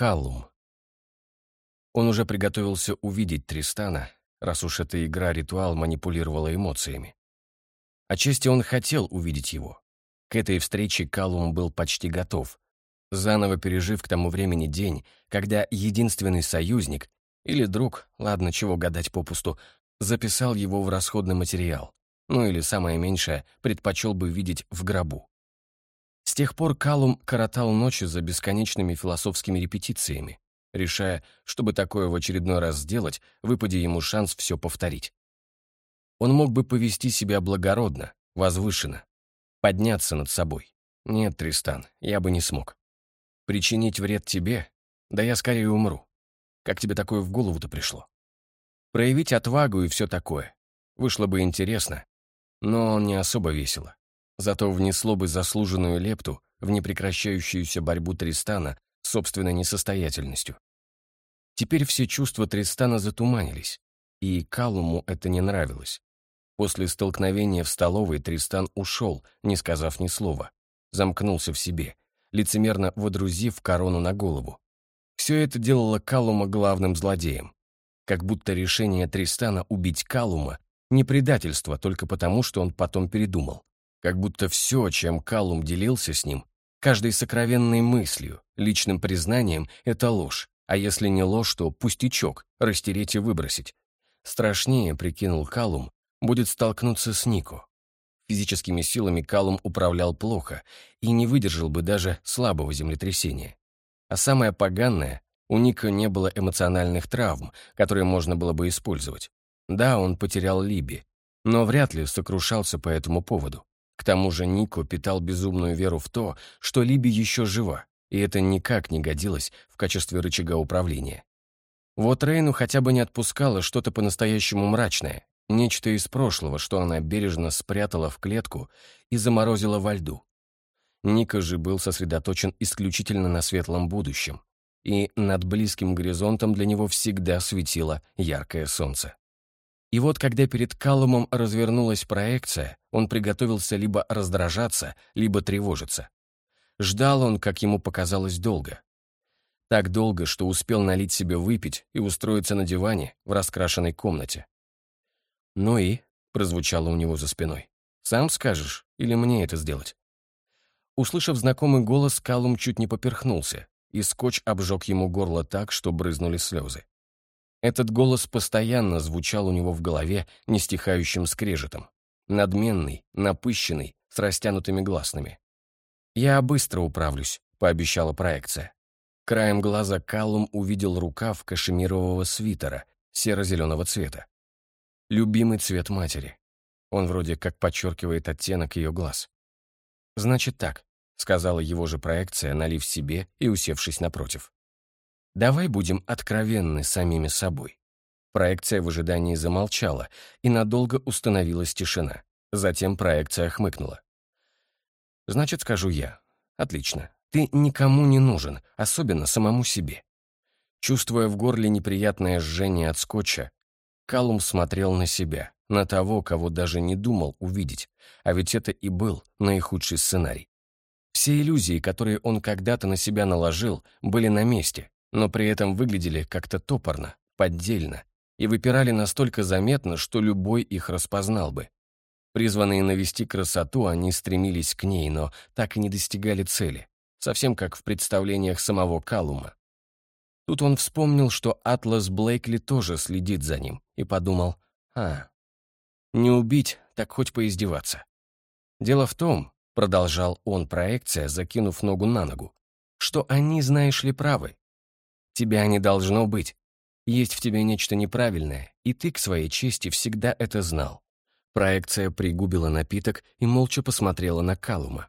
Каллум. Он уже приготовился увидеть Тристана, раз уж эта игра-ритуал манипулировала эмоциями. Отчасти он хотел увидеть его. К этой встрече Каллум был почти готов, заново пережив к тому времени день, когда единственный союзник или друг, ладно, чего гадать попусту, записал его в расходный материал, ну или, самое меньшее, предпочел бы видеть в гробу. С тех пор Калум коротал ночи за бесконечными философскими репетициями, решая, чтобы такое в очередной раз сделать, выпади ему шанс все повторить. Он мог бы повести себя благородно, возвышенно, подняться над собой. Нет, Тристан, я бы не смог. Причинить вред тебе? Да я скорее умру. Как тебе такое в голову-то пришло? Проявить отвагу и все такое. Вышло бы интересно, но не особо весело зато внесло бы заслуженную лепту в непрекращающуюся борьбу Тристана с собственной несостоятельностью. Теперь все чувства Тристана затуманились, и Калуму это не нравилось. После столкновения в столовой Тристан ушел, не сказав ни слова, замкнулся в себе, лицемерно водрузив корону на голову. Все это делало Калума главным злодеем. Как будто решение Тристана убить Калума не предательство только потому, что он потом передумал. Как будто все, чем Калум делился с ним, каждой сокровенной мыслью, личным признанием — это ложь, а если не ложь, то пустячок, растереть и выбросить. Страшнее, прикинул Калум, будет столкнуться с Нико. Физическими силами Калум управлял плохо и не выдержал бы даже слабого землетрясения. А самое поганое, у Ника не было эмоциональных травм, которые можно было бы использовать. Да, он потерял Либи, но вряд ли сокрушался по этому поводу. К тому же Нико питал безумную веру в то, что Либи еще жива, и это никак не годилось в качестве рычага управления. Вот Рейну хотя бы не отпускало что-то по-настоящему мрачное, нечто из прошлого, что она бережно спрятала в клетку и заморозила во льду. Ника же был сосредоточен исключительно на светлом будущем, и над близким горизонтом для него всегда светило яркое солнце. И вот когда перед Каллумом развернулась проекция, он приготовился либо раздражаться, либо тревожиться. Ждал он, как ему показалось, долго. Так долго, что успел налить себе выпить и устроиться на диване в раскрашенной комнате. «Ну и?» — прозвучало у него за спиной. «Сам скажешь, или мне это сделать?» Услышав знакомый голос, Калум чуть не поперхнулся, и скотч обжег ему горло так, что брызнули слезы. Этот голос постоянно звучал у него в голове нестихающим скрежетом. Надменный, напыщенный, с растянутыми гласными. «Я быстро управлюсь», — пообещала проекция. Краем глаза Каллум увидел рукав кашемирового свитера серо-зеленого цвета. Любимый цвет матери. Он вроде как подчеркивает оттенок ее глаз. «Значит так», — сказала его же проекция, налив себе и усевшись напротив. Давай будем откровенны самими собой. Проекция в ожидании замолчала, и надолго установилась тишина. Затем проекция хмыкнула. «Значит, скажу я. Отлично. Ты никому не нужен, особенно самому себе». Чувствуя в горле неприятное жжение от скотча, Калум смотрел на себя, на того, кого даже не думал увидеть, а ведь это и был наихудший сценарий. Все иллюзии, которые он когда-то на себя наложил, были на месте, но при этом выглядели как-то топорно, поддельно, и выпирали настолько заметно, что любой их распознал бы. Призванные навести красоту, они стремились к ней, но так и не достигали цели, совсем как в представлениях самого Калума. Тут он вспомнил, что Атлас Блейкли тоже следит за ним, и подумал, а, не убить, так хоть поиздеваться. Дело в том, продолжал он проекция, закинув ногу на ногу, что они, знаешь ли, правы. Тебя не должно быть. Есть в тебе нечто неправильное, и ты к своей чести всегда это знал. Проекция пригубила напиток и молча посмотрела на Калума.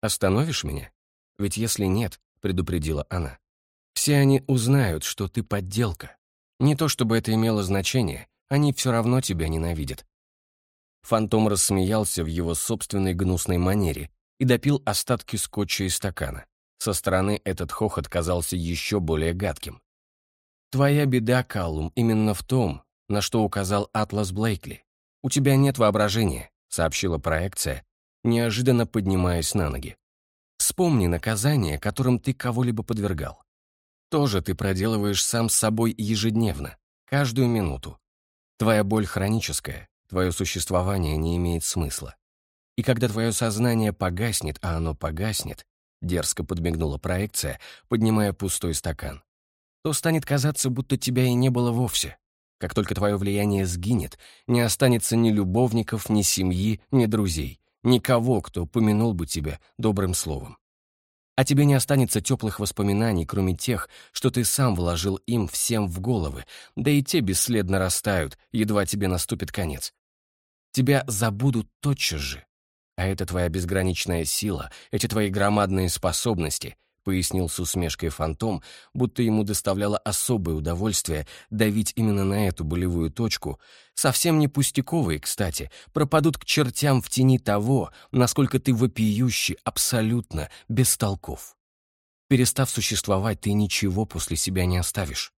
«Остановишь меня? Ведь если нет», — предупредила она, «все они узнают, что ты подделка. Не то чтобы это имело значение, они все равно тебя ненавидят». Фантом рассмеялся в его собственной гнусной манере и допил остатки скотча из стакана. Со стороны этот хохот казался еще более гадким. «Твоя беда, Каллум, именно в том, на что указал Атлас Блейкли. У тебя нет воображения», — сообщила проекция, неожиданно поднимаясь на ноги. «Вспомни наказание, которым ты кого-либо подвергал. тоже ты проделываешь сам с собой ежедневно, каждую минуту. Твоя боль хроническая, твое существование не имеет смысла. И когда твое сознание погаснет, а оно погаснет, дерзко подмигнула проекция, поднимая пустой стакан, то станет казаться, будто тебя и не было вовсе. Как только твое влияние сгинет, не останется ни любовников, ни семьи, ни друзей, никого, кто помянул бы тебя добрым словом. А тебе не останется теплых воспоминаний, кроме тех, что ты сам вложил им всем в головы, да и те бесследно растают, едва тебе наступит конец. Тебя забудут тотчас же. А это твоя безграничная сила, эти твои громадные способности — пояснил с усмешкой фантом, будто ему доставляло особое удовольствие давить именно на эту болевую точку, совсем не пустяковые, кстати, пропадут к чертям в тени того, насколько ты вопиющий, абсолютно, без толков. Перестав существовать, ты ничего после себя не оставишь.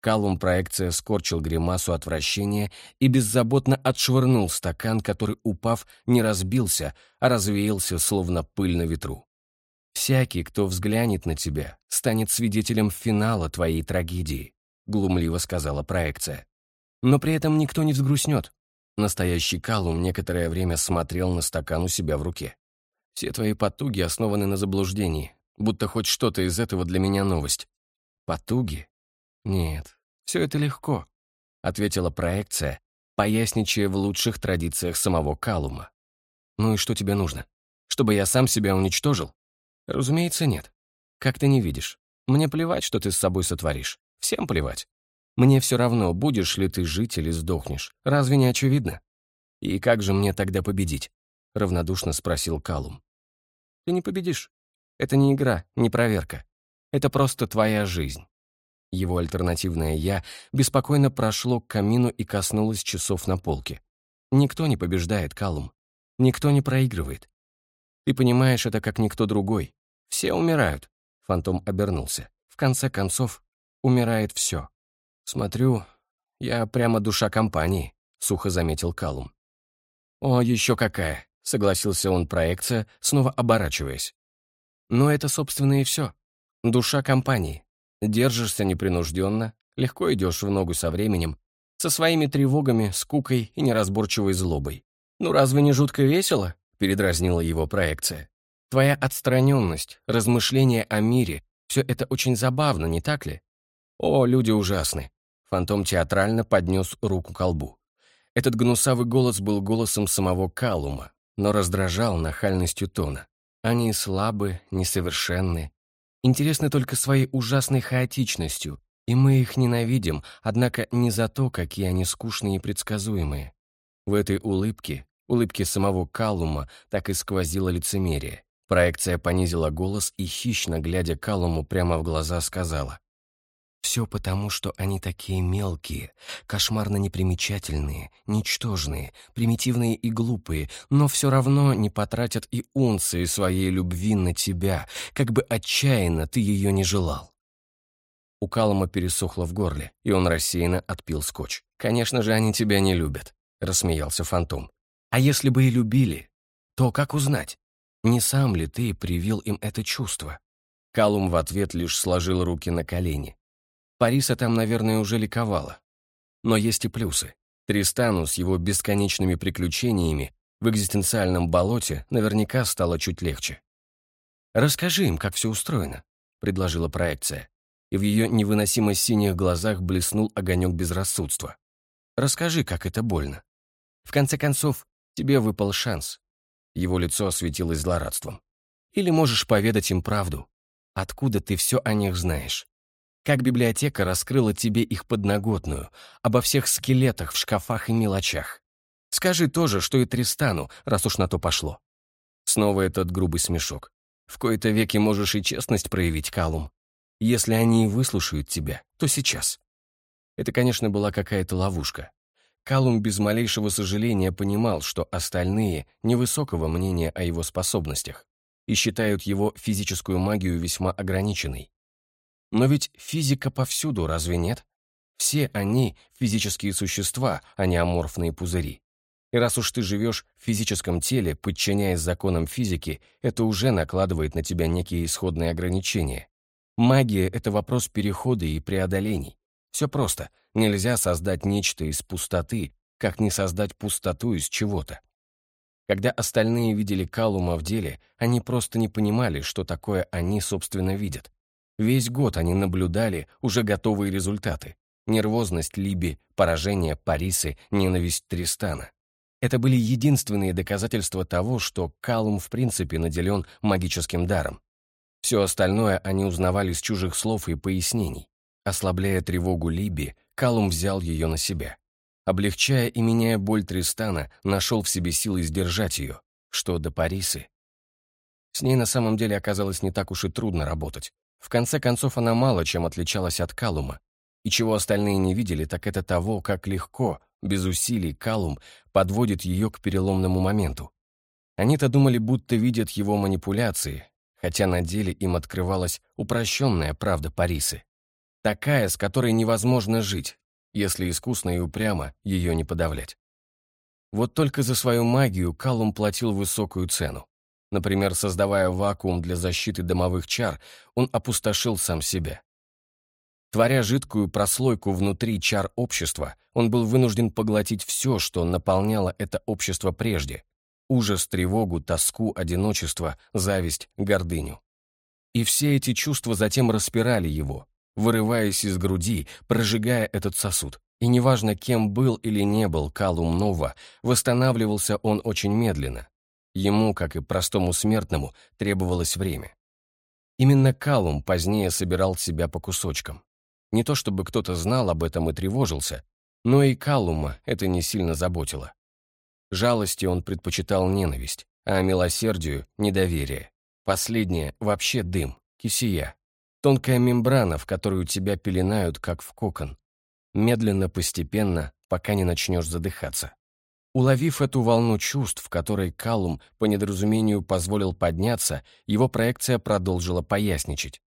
Калум проекция скорчил гримасу отвращения и беззаботно отшвырнул стакан, который, упав, не разбился, а развеялся, словно пыль на ветру. Всякий, кто взглянет на тебя, станет свидетелем финала твоей трагедии», — глумливо сказала проекция. «Но при этом никто не взгрустнет». Настоящий Калум некоторое время смотрел на стакан у себя в руке. «Все твои потуги основаны на заблуждении, будто хоть что-то из этого для меня новость». «Потуги? Нет, все это легко», — ответила проекция, поясничая в лучших традициях самого Калума. «Ну и что тебе нужно? Чтобы я сам себя уничтожил? Разумеется, нет. Как ты не видишь? Мне плевать, что ты с собой сотворишь. Всем плевать. Мне все равно, будешь ли ты жить или сдохнешь. Разве не очевидно? И как же мне тогда победить? Равнодушно спросил Калум. Ты не победишь. Это не игра, не проверка. Это просто твоя жизнь. Его альтернативное «я» беспокойно прошло к камину и коснулось часов на полке. Никто не побеждает, Калум. Никто не проигрывает. Ты понимаешь это как никто другой. Все умирают. Фантом обернулся. В конце концов, умирает все. Смотрю, я прямо душа компании, сухо заметил Калум. О, еще какая, согласился он проекция, снова оборачиваясь. Но это, собственно, и все. Душа компании. Держишься непринужденно, легко идешь в ногу со временем, со своими тревогами, скукой и неразборчивой злобой. Ну разве не жутко весело? Передразнила его проекция. Твоя отстраненность, размышления о мире — все это очень забавно, не так ли? О, люди ужасны. Фантом театрально поднес руку к колбу. Этот гнусавый голос был голосом самого Калума, но раздражал нахальностью тона. Они слабы, несовершенны, интересны только своей ужасной хаотичностью, и мы их ненавидим, однако не за то, какие они скучные и предсказуемые. В этой улыбке, улыбке самого Калума, так и сквозило лицемерие. Проекция понизила голос и, хищно глядя Калуму прямо в глаза, сказала. «Все потому, что они такие мелкие, кошмарно непримечательные, ничтожные, примитивные и глупые, но все равно не потратят и унции своей любви на тебя, как бы отчаянно ты ее не желал». У Калума пересохло в горле, и он рассеянно отпил скотч. «Конечно же, они тебя не любят», — рассмеялся Фантом. «А если бы и любили, то как узнать? Не сам ли ты привил им это чувство?» Калум в ответ лишь сложил руки на колени. Париса там, наверное, уже ликовала. Но есть и плюсы. Тристану с его бесконечными приключениями в экзистенциальном болоте наверняка стало чуть легче. «Расскажи им, как все устроено», — предложила проекция. И в ее невыносимо синих глазах блеснул огонек безрассудства. «Расскажи, как это больно. В конце концов, тебе выпал шанс. Его лицо осветилось злорадством. «Или можешь поведать им правду. Откуда ты все о них знаешь? Как библиотека раскрыла тебе их подноготную, обо всех скелетах в шкафах и мелочах. Скажи тоже, что и Тристану, раз уж на то пошло». Снова этот грубый смешок. В кои-то веки можешь и честность проявить, Калум. Если они и выслушают тебя, то сейчас. Это, конечно, была какая-то ловушка. Калум без малейшего сожаления понимал, что остальные невысокого мнения о его способностях и считают его физическую магию весьма ограниченной. Но ведь физика повсюду, разве нет? Все они — физические существа, а не аморфные пузыри. И раз уж ты живешь в физическом теле, подчиняясь законам физики, это уже накладывает на тебя некие исходные ограничения. Магия — это вопрос перехода и преодолений. Все просто. Нельзя создать нечто из пустоты, как не создать пустоту из чего-то. Когда остальные видели Калума в деле, они просто не понимали, что такое они, собственно, видят. Весь год они наблюдали уже готовые результаты. Нервозность Либи, поражение Парисы, ненависть Тристана. Это были единственные доказательства того, что Калум в принципе наделен магическим даром. Все остальное они узнавали с чужих слов и пояснений. Ослабляя тревогу Либи, Калум взял ее на себя. Облегчая и меняя боль Тристана, нашел в себе силы сдержать ее, что до Парисы. С ней на самом деле оказалось не так уж и трудно работать. В конце концов, она мало чем отличалась от Калума. И чего остальные не видели, так это того, как легко, без усилий, Калум подводит ее к переломному моменту. Они-то думали, будто видят его манипуляции, хотя на деле им открывалась упрощенная правда Парисы. Такая, с которой невозможно жить, если искусно и упрямо ее не подавлять. Вот только за свою магию Калум платил высокую цену. Например, создавая вакуум для защиты домовых чар, он опустошил сам себя. Творя жидкую прослойку внутри чар общества, он был вынужден поглотить все, что наполняло это общество прежде. Ужас, тревогу, тоску, одиночество, зависть, гордыню. И все эти чувства затем распирали его, вырываясь из груди, прожигая этот сосуд. И неважно, кем был или не был Калум Нова, восстанавливался он очень медленно. Ему, как и простому смертному, требовалось время. Именно Калум позднее собирал себя по кусочкам. Не то чтобы кто-то знал об этом и тревожился, но и Калума это не сильно заботило. Жалости он предпочитал ненависть, а милосердию — недоверие. Последнее — вообще дым, кисия. Тонкая мембрана, в которую тебя пеленают, как в кокон. Медленно, постепенно, пока не начнешь задыхаться. Уловив эту волну чувств, которой Калум по недоразумению позволил подняться, его проекция продолжила поясничать.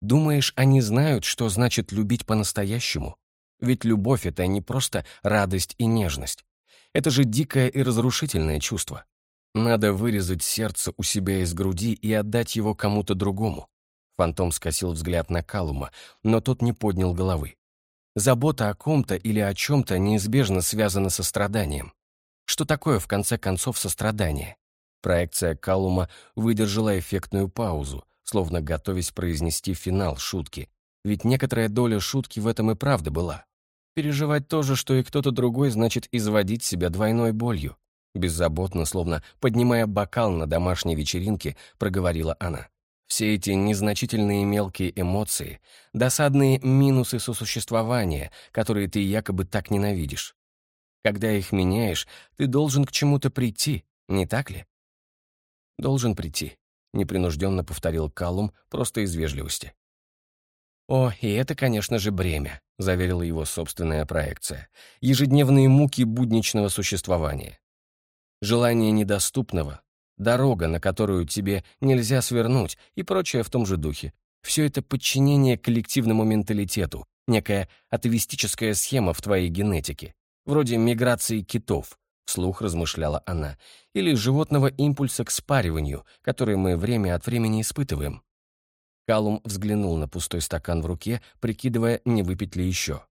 «Думаешь, они знают, что значит любить по-настоящему? Ведь любовь — это не просто радость и нежность. Это же дикое и разрушительное чувство. Надо вырезать сердце у себя из груди и отдать его кому-то другому. Фантом скосил взгляд на Калума, но тот не поднял головы. Забота о ком-то или о чем-то неизбежно связана со страданием. Что такое, в конце концов, сострадание? Проекция Калума выдержала эффектную паузу, словно готовясь произнести финал шутки. Ведь некоторая доля шутки в этом и правда была. Переживать то же, что и кто-то другой, значит изводить себя двойной болью. Беззаботно, словно поднимая бокал на домашней вечеринке, проговорила она. Все эти незначительные мелкие эмоции, досадные минусы сосуществования, которые ты якобы так ненавидишь. Когда их меняешь, ты должен к чему-то прийти, не так ли? Должен прийти, непринужденно повторил Калум просто из вежливости. «О, и это, конечно же, бремя», — заверила его собственная проекция. «Ежедневные муки будничного существования. Желание недоступного, дорога, на которую тебе нельзя свернуть, и прочее в том же духе. Все это подчинение коллективному менталитету, некая атовистическая схема в твоей генетике, вроде миграции китов, вслух размышляла она, или животного импульса к спариванию, который мы время от времени испытываем. Калум взглянул на пустой стакан в руке, прикидывая, не выпить ли еще.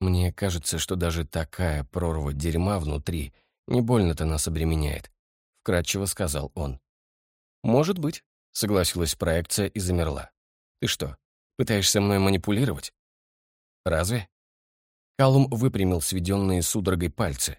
«Мне кажется, что даже такая прорва дерьма внутри не больно-то нас обременяет», — вкратчиво сказал он. «Может быть», — согласилась проекция и замерла. «Ты что, пытаешься мной манипулировать?» «Разве?» Калум выпрямил сведенные судорогой пальцы.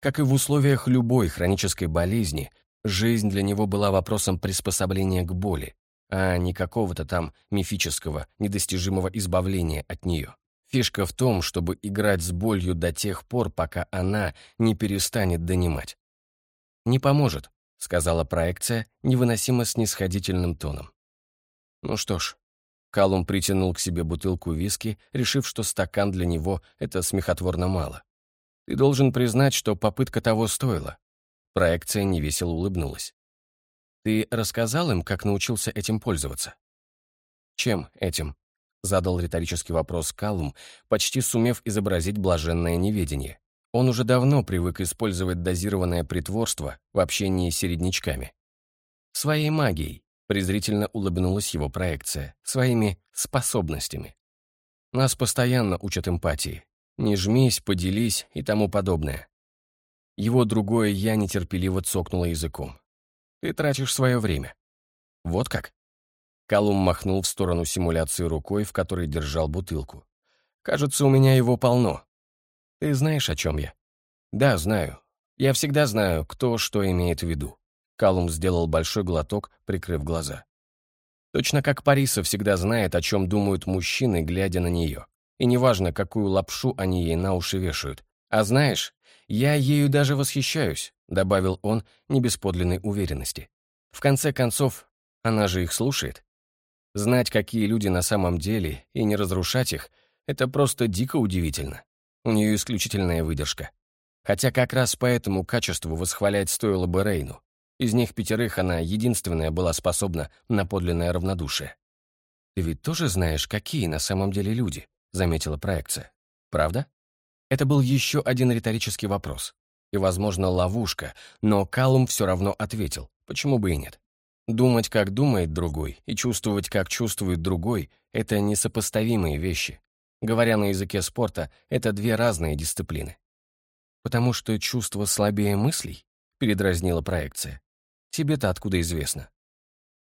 Как и в условиях любой хронической болезни, жизнь для него была вопросом приспособления к боли, а не какого-то там мифического, недостижимого избавления от нее. Фишка в том, чтобы играть с болью до тех пор, пока она не перестанет донимать. «Не поможет», — сказала проекция невыносимо снисходительным тоном. Ну что ж, Калум притянул к себе бутылку виски, решив, что стакан для него — это смехотворно мало. «Ты должен признать, что попытка того стоила». Проекция невесело улыбнулась. Ты рассказал им, как научился этим пользоваться? Чем этим? Задал риторический вопрос Калум, почти сумев изобразить блаженное неведение. Он уже давно привык использовать дозированное притворство в общении с середнячками. Своей магией. презрительно улыбнулась его проекция, своими способностями. Нас постоянно учат эмпатии. Не жмись, поделись и тому подобное. Его другое «я» нетерпеливо цокнуло языком. Ты тратишь свое время. Вот как? Калум махнул в сторону симуляции рукой, в которой держал бутылку. Кажется, у меня его полно. Ты знаешь, о чем я? Да, знаю. Я всегда знаю, кто что имеет в виду. Калум сделал большой глоток, прикрыв глаза. Точно как Париса всегда знает, о чем думают мужчины, глядя на нее. И неважно, какую лапшу они ей на уши вешают. А знаешь, я ею даже восхищаюсь, добавил он не без подлинной уверенности. В конце концов, она же их слушает. Знать, какие люди на самом деле, и не разрушать их, это просто дико удивительно. У нее исключительная выдержка. Хотя как раз по этому качеству восхвалять стоило бы Рейну. Из них пятерых она единственная была способна на подлинное равнодушие. «Ты ведь тоже знаешь, какие на самом деле люди», — заметила проекция. «Правда?» Это был еще один риторический вопрос. И, возможно, ловушка, но Калум все равно ответил, почему бы и нет. Думать, как думает другой, и чувствовать, как чувствует другой — это несопоставимые вещи. Говоря на языке спорта, это две разные дисциплины. «Потому что чувство слабее мыслей?» — передразнила проекция. «Тебе-то откуда известно?»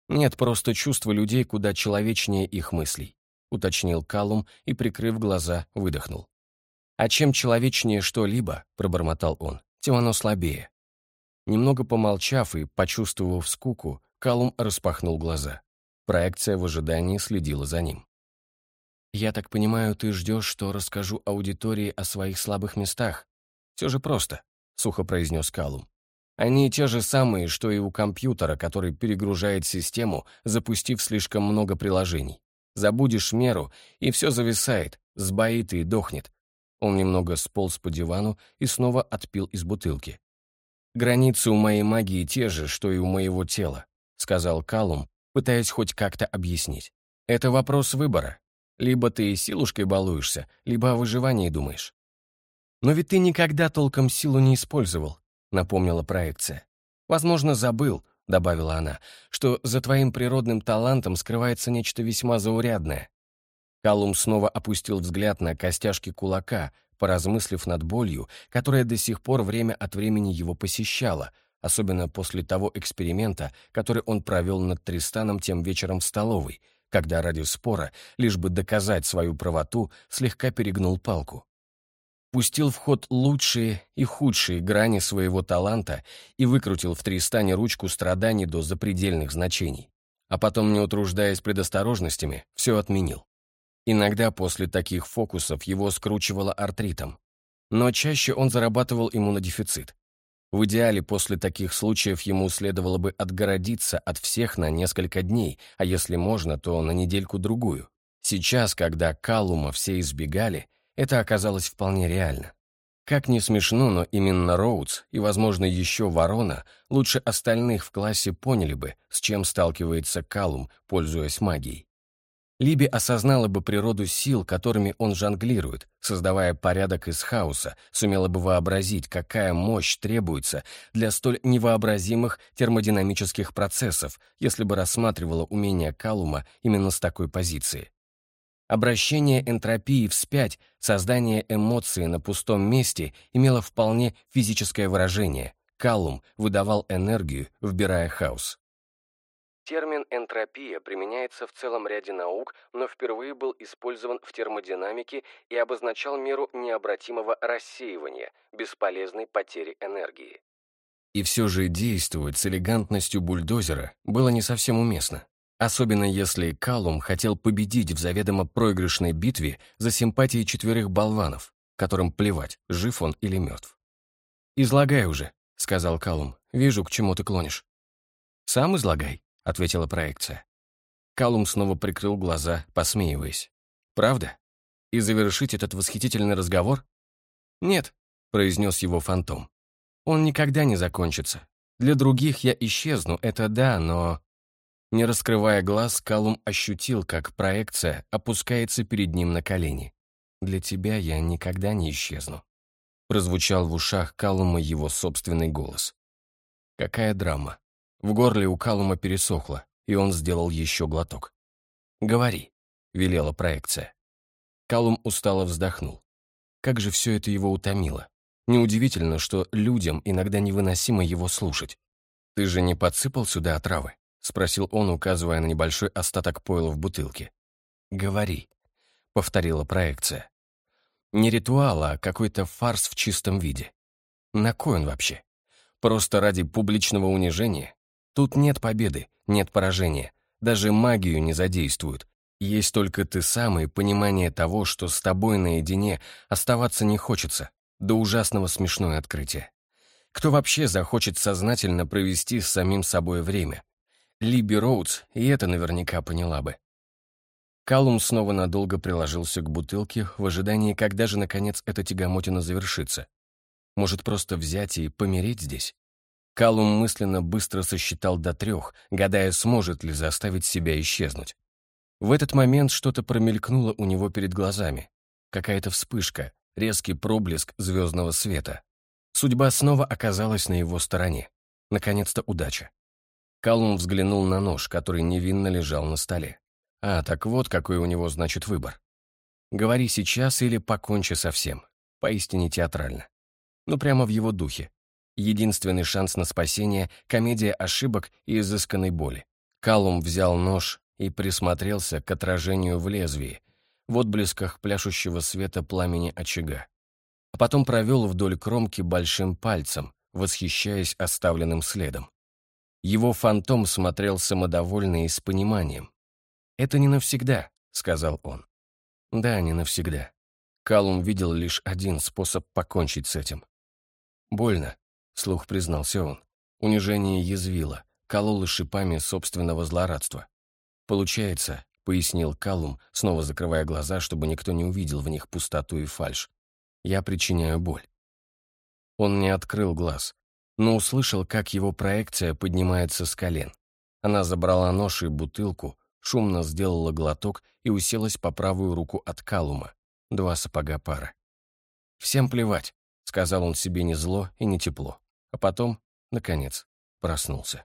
«Нет, просто чувство людей куда человечнее их мыслей», — уточнил Калум и, прикрыв глаза, выдохнул. «А чем человечнее что-либо», — пробормотал он, — «тем оно слабее». Немного помолчав и почувствовав скуку, Калум распахнул глаза. Проекция в ожидании следила за ним. «Я так понимаю, ты ждешь, что расскажу аудитории о своих слабых местах?» «Все же просто», — сухо произнес Калум. «Они те же самые, что и у компьютера, который перегружает систему, запустив слишком много приложений. Забудешь меру, и все зависает, сбоит и дохнет». Он немного сполз по дивану и снова отпил из бутылки. «Границы у моей магии те же, что и у моего тела», — сказал Калум, пытаясь хоть как-то объяснить. «Это вопрос выбора. Либо ты силушкой балуешься, либо о выживании думаешь. «Но ведь ты никогда толком силу не использовал», — напомнила проекция. «Возможно, забыл», — добавила она, «что за твоим природным талантом скрывается нечто весьма заурядное». Калум снова опустил взгляд на костяшки кулака, поразмыслив над болью, которая до сих пор время от времени его посещала, особенно после того эксперимента, который он провел над Тристаном тем вечером в столовой, когда ради спора, лишь бы доказать свою правоту, слегка перегнул палку пустил в ход лучшие и худшие грани своего таланта и выкрутил в Тристане ручку страданий до запредельных значений. А потом, не утруждаясь предосторожностями, все отменил. Иногда после таких фокусов его скручивало артритом. Но чаще он зарабатывал иммунодефицит. В идеале после таких случаев ему следовало бы отгородиться от всех на несколько дней, а если можно, то на недельку-другую. Сейчас, когда Калума все избегали, это оказалось вполне реально. Как ни смешно, но именно Роудс и, возможно, еще Ворона лучше остальных в классе поняли бы, с чем сталкивается Калум, пользуясь магией. Либи осознала бы природу сил, которыми он жонглирует, создавая порядок из хаоса, сумела бы вообразить, какая мощь требуется для столь невообразимых термодинамических процессов, если бы рассматривала умение Калума именно с такой позиции. Обращение энтропии вспять, создание эмоции на пустом месте имело вполне физическое выражение. Каллум выдавал энергию, вбирая хаос. Термин «энтропия» применяется в целом ряде наук, но впервые был использован в термодинамике и обозначал меру необратимого рассеивания, бесполезной потери энергии. И все же действовать с элегантностью бульдозера было не совсем уместно. Особенно если Калум хотел победить в заведомо проигрышной битве за симпатии четверых болванов, которым плевать, жив он или мертв. «Излагай уже», — сказал Калум. «Вижу, к чему ты клонишь». «Сам излагай», — ответила проекция. Калум снова прикрыл глаза, посмеиваясь. «Правда? И завершить этот восхитительный разговор?» «Нет», — произнес его фантом. «Он никогда не закончится. Для других я исчезну, это да, но...» Не раскрывая глаз, Калум ощутил, как проекция опускается перед ним на колени. «Для тебя я никогда не исчезну», — прозвучал в ушах Калума его собственный голос. Какая драма. В горле у Калума пересохло, и он сделал еще глоток. «Говори», — велела проекция. Калум устало вздохнул. Как же все это его утомило. Неудивительно, что людям иногда невыносимо его слушать. «Ты же не подсыпал сюда отравы?» — спросил он, указывая на небольшой остаток пойла в бутылке. «Говори», — повторила проекция. «Не ритуал, а какой-то фарс в чистом виде. На кой он вообще? Просто ради публичного унижения? Тут нет победы, нет поражения. Даже магию не задействуют. Есть только ты сам и понимание того, что с тобой наедине оставаться не хочется. До ужасного смешное открытие. Кто вообще захочет сознательно провести с самим собой время? Либи Роудс и это наверняка поняла бы. Калум снова надолго приложился к бутылке в ожидании, когда же, наконец, эта тягомотина завершится. Может, просто взять и помереть здесь? Калум мысленно быстро сосчитал до трех, гадая, сможет ли заставить себя исчезнуть. В этот момент что-то промелькнуло у него перед глазами. Какая-то вспышка, резкий проблеск звездного света. Судьба снова оказалась на его стороне. Наконец-то удача. Калум взглянул на нож, который невинно лежал на столе. А, так вот какой у него, значит, выбор. Говори сейчас или покончи со всем. Поистине театрально. Ну, прямо в его духе. Единственный шанс на спасение — комедия ошибок и изысканной боли. Калум взял нож и присмотрелся к отражению в лезвии, в отблесках пляшущего света пламени очага. А потом провел вдоль кромки большим пальцем, восхищаясь оставленным следом. Его фантом смотрел самодовольно и с пониманием. «Это не навсегда», — сказал он. «Да, не навсегда». Калум видел лишь один способ покончить с этим. «Больно», — слух признался он. Унижение язвило, кололо шипами собственного злорадства. «Получается», — пояснил Калум, снова закрывая глаза, чтобы никто не увидел в них пустоту и фальшь. «Я причиняю боль». Он не открыл глаз, но услышал, как его проекция поднимается с колен. Она забрала нож и бутылку, шумно сделала глоток и уселась по правую руку от Калума. Два сапога пара. «Всем плевать», — сказал он себе не зло и не тепло. А потом, наконец, проснулся.